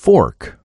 Fork.